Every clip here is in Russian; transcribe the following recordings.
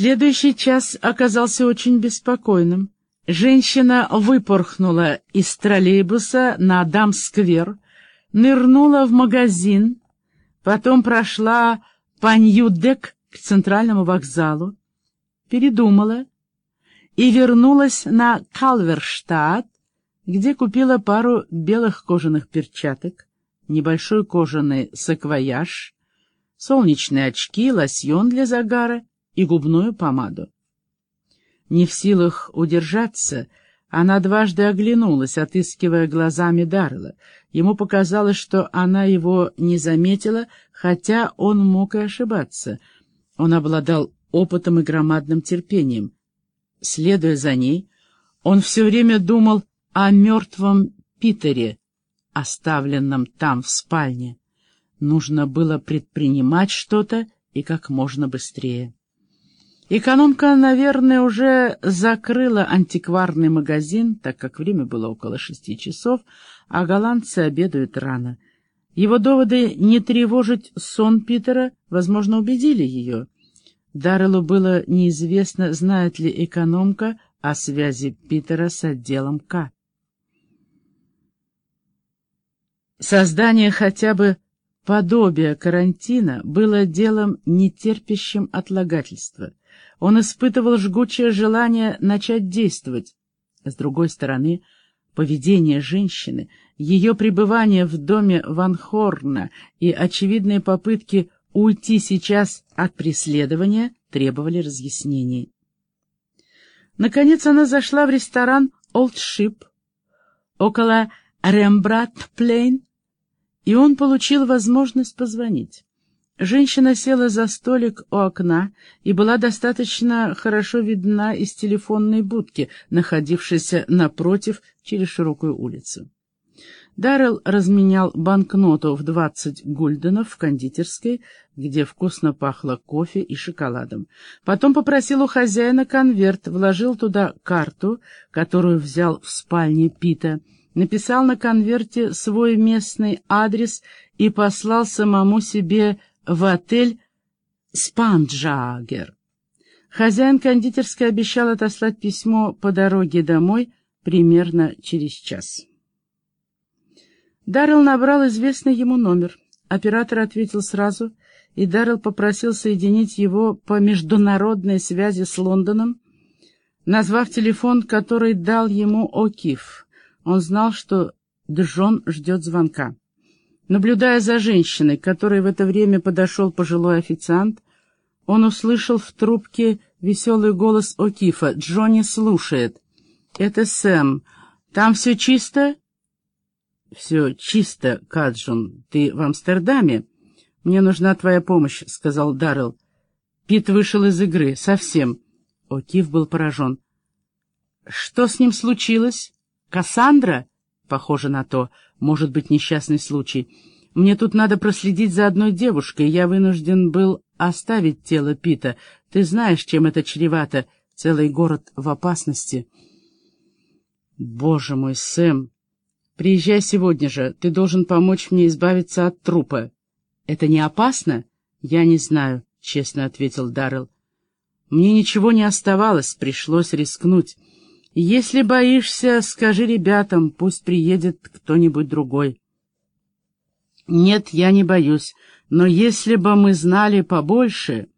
Следующий час оказался очень беспокойным. Женщина выпорхнула из троллейбуса на Дам-сквер, нырнула в магазин, потом прошла по Нью-Дек к центральному вокзалу, передумала и вернулась на Калверштадт, где купила пару белых кожаных перчаток, небольшой кожаный саквояж, солнечные очки, лосьон для загара и губную помаду. Не в силах удержаться, она дважды оглянулась, отыскивая глазами Даррелла. Ему показалось, что она его не заметила, хотя он мог и ошибаться. Он обладал опытом и громадным терпением. Следуя за ней, он все время думал о мертвом Питере, оставленном там в спальне. Нужно было предпринимать что-то и как можно быстрее. Экономка, наверное, уже закрыла антикварный магазин, так как время было около шести часов, а голландцы обедают рано. Его доводы не тревожить сон Питера, возможно, убедили ее. Дарреллу было неизвестно, знает ли экономка о связи Питера с отделом К. Создание хотя бы подобия карантина было делом, нетерпящим отлагательства. Он испытывал жгучее желание начать действовать. С другой стороны, поведение женщины, ее пребывание в доме Ван Хорна и очевидные попытки уйти сейчас от преследования требовали разъяснений. Наконец она зашла в ресторан «Олд Шип» около Рембрандт-Плейн, и он получил возможность позвонить. Женщина села за столик у окна и была достаточно хорошо видна из телефонной будки, находившейся напротив через широкую улицу. Даррелл разменял банкноту в двадцать гульденов в кондитерской, где вкусно пахло кофе и шоколадом. Потом попросил у хозяина конверт, вложил туда карту, которую взял в спальне Пита, написал на конверте свой местный адрес и послал самому себе в отель «Спанджагер». Хозяин кондитерской обещал отослать письмо по дороге домой примерно через час. Даррелл набрал известный ему номер. Оператор ответил сразу, и Даррелл попросил соединить его по международной связи с Лондоном, назвав телефон, который дал ему О'Кив. Он знал, что Джон ждет звонка. Наблюдая за женщиной, которой в это время подошел пожилой официант, он услышал в трубке веселый голос О'Кифа. «Джонни слушает. Это Сэм. Там все чисто?» «Все чисто, Каджун. Ты в Амстердаме?» «Мне нужна твоя помощь», — сказал Даррелл. Пит вышел из игры. Совсем. О'Киф был поражен. «Что с ним случилось? Кассандра?» «Похоже на то. Может быть, несчастный случай. Мне тут надо проследить за одной девушкой. Я вынужден был оставить тело Пита. Ты знаешь, чем это чревато. Целый город в опасности. Боже мой, Сэм, приезжай сегодня же. Ты должен помочь мне избавиться от трупа. Это не опасно? Я не знаю, честно ответил Даррелл. Мне ничего не оставалось, пришлось рискнуть. Если боишься, скажи ребятам, пусть приедет кто-нибудь другой. Нет, я не боюсь, но если бы мы знали побольше...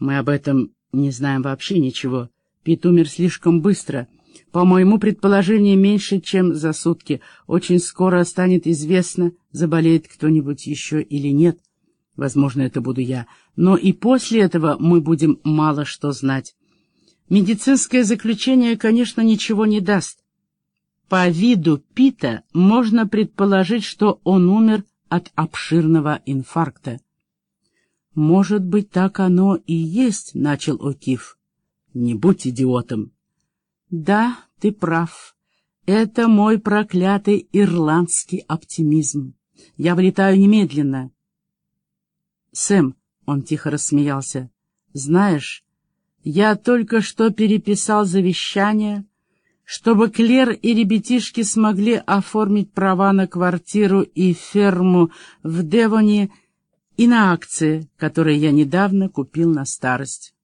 Мы об этом не знаем вообще ничего. Пит умер слишком быстро. По моему предположению, меньше, чем за сутки. Очень скоро станет известно, заболеет кто-нибудь еще или нет. Возможно, это буду я. Но и после этого мы будем мало что знать. Медицинское заключение, конечно, ничего не даст. По виду Пита можно предположить, что он умер от обширного инфаркта. «Может быть, так оно и есть», — начал О'Кив. «Не будь идиотом». «Да, ты прав. Это мой проклятый ирландский оптимизм. Я вылетаю немедленно». «Сэм», — он тихо рассмеялся, — «знаешь, я только что переписал завещание, чтобы Клер и ребятишки смогли оформить права на квартиру и ферму в Девоне и на акции, которые я недавно купил на старость.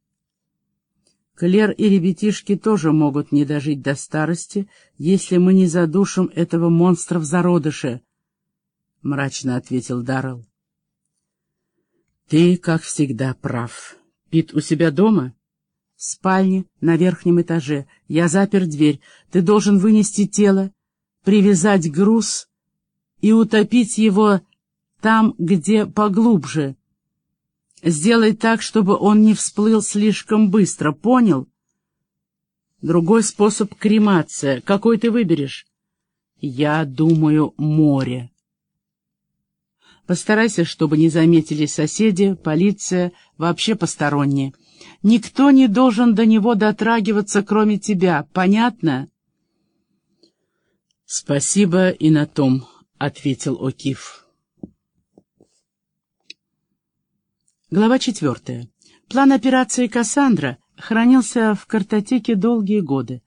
Клер и ребятишки тоже могут не дожить до старости, если мы не задушим этого монстра в зародыше, — мрачно ответил Даррелл. — Ты, как всегда, прав. Пит у себя дома? — спальне, на верхнем этаже. Я запер дверь. Ты должен вынести тело, привязать груз и утопить его там, где поглубже. Сделай так, чтобы он не всплыл слишком быстро, понял? Другой способ — кремация. Какой ты выберешь? Я думаю, море. Постарайся, чтобы не заметили соседи, полиция, вообще посторонние. Никто не должен до него дотрагиваться, кроме тебя. Понятно? Спасибо и на том, — ответил Окиф. Глава четвертая. План операции «Кассандра» хранился в картотеке долгие годы.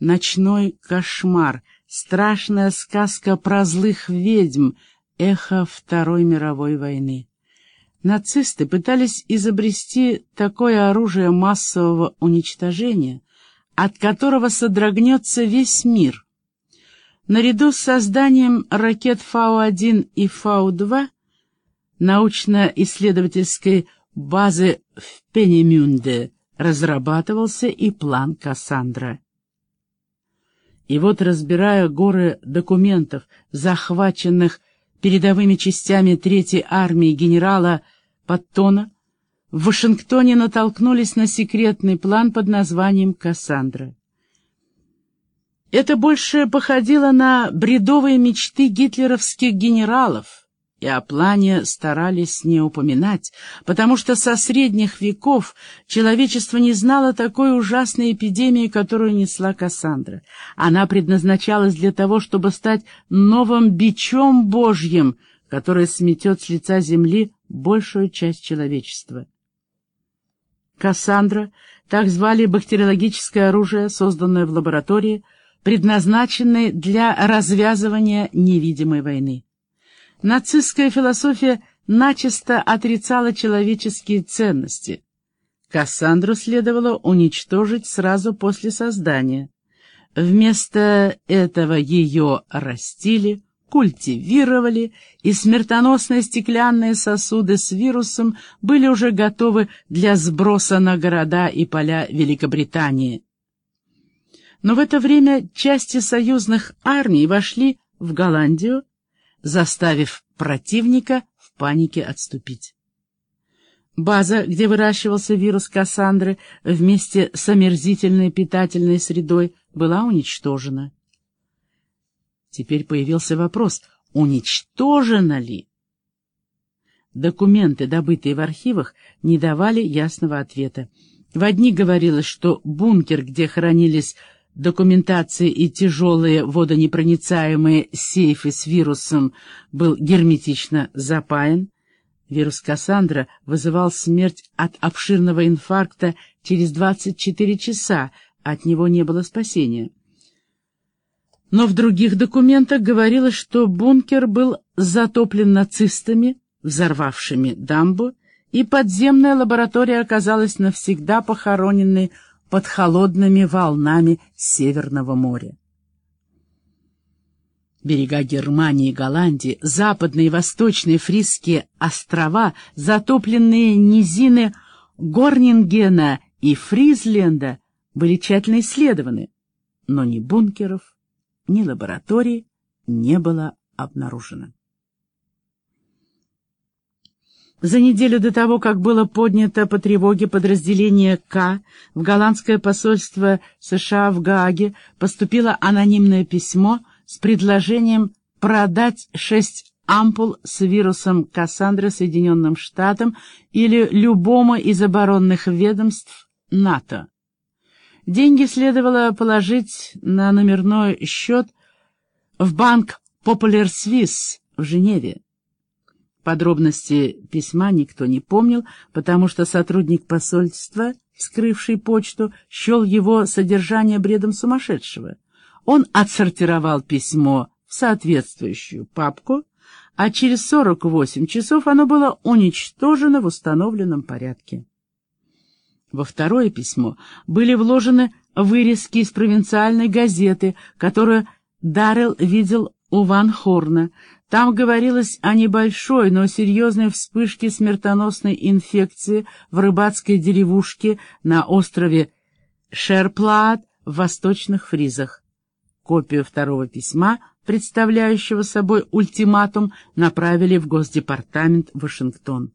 Ночной кошмар, страшная сказка про злых ведьм, эхо Второй мировой войны. Нацисты пытались изобрести такое оружие массового уничтожения, от которого содрогнется весь мир. Наряду с созданием ракет Фау-1 и Фау-2 научно-исследовательской базы в Пенемюнде разрабатывался и план Кассандра. И вот, разбирая горы документов, захваченных передовыми частями Третьей армии генерала Паттона, в Вашингтоне натолкнулись на секретный план под названием «Кассандра». Это больше походило на бредовые мечты гитлеровских генералов, и о плане старались не упоминать, потому что со средних веков человечество не знало такой ужасной эпидемии, которую несла Кассандра. Она предназначалась для того, чтобы стать новым бичом Божьим, который сметет с лица земли большую часть человечества. Кассандра, так звали бактериологическое оружие, созданное в лаборатории, предназначенное для развязывания невидимой войны. Нацистская философия начисто отрицала человеческие ценности. Кассандру следовало уничтожить сразу после создания. Вместо этого ее растили, культивировали, и смертоносные стеклянные сосуды с вирусом были уже готовы для сброса на города и поля Великобритании. Но в это время части союзных армий вошли в Голландию, заставив противника в панике отступить. База, где выращивался вирус Кассандры вместе с омерзительной питательной средой, была уничтожена. Теперь появился вопрос, уничтожена ли? Документы, добытые в архивах, не давали ясного ответа. В одни говорилось, что бункер, где хранились документации и тяжелые водонепроницаемые сейфы с вирусом был герметично запаян. Вирус Кассандра вызывал смерть от обширного инфаркта через 24 часа, от него не было спасения. Но в других документах говорилось, что бункер был затоплен нацистами, взорвавшими дамбу, и подземная лаборатория оказалась навсегда похороненной под холодными волнами Северного моря. Берега Германии и Голландии, западные и восточные фрисские острова, затопленные низины Горнингена и Фризленда были тщательно исследованы, но ни бункеров, ни лабораторий не было обнаружено. За неделю до того, как было поднято по тревоге подразделение К, в голландское посольство США в Гааге поступило анонимное письмо с предложением продать шесть ампул с вирусом Кассандры Соединенным Штатам или любому из оборонных ведомств НАТО. Деньги следовало положить на номерной счет в банк Popular Swiss в Женеве. Подробности письма никто не помнил, потому что сотрудник посольства, вскрывший почту, счел его содержание бредом сумасшедшего. Он отсортировал письмо в соответствующую папку, а через 48 часов оно было уничтожено в установленном порядке. Во второе письмо были вложены вырезки из провинциальной газеты, которую Даррелл видел у Ван Хорна. Там говорилось о небольшой, но серьезной вспышке смертоносной инфекции в рыбацкой деревушке на острове Шерплаат в Восточных Фризах. Копию второго письма, представляющего собой ультиматум, направили в Госдепартамент Вашингтон.